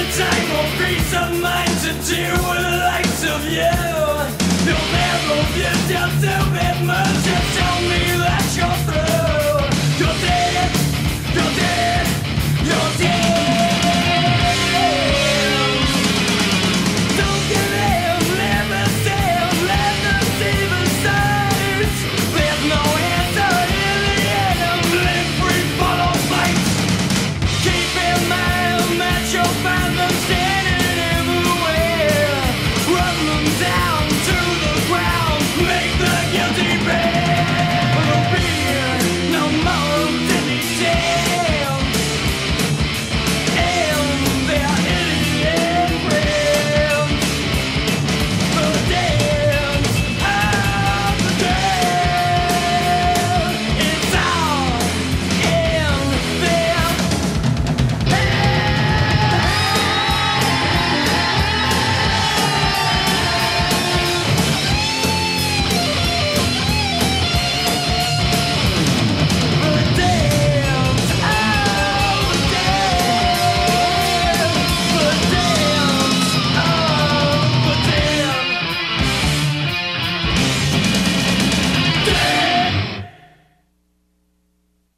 the time or peace of mind to deal with the likes of you. You'll never be yourself, stupid moves.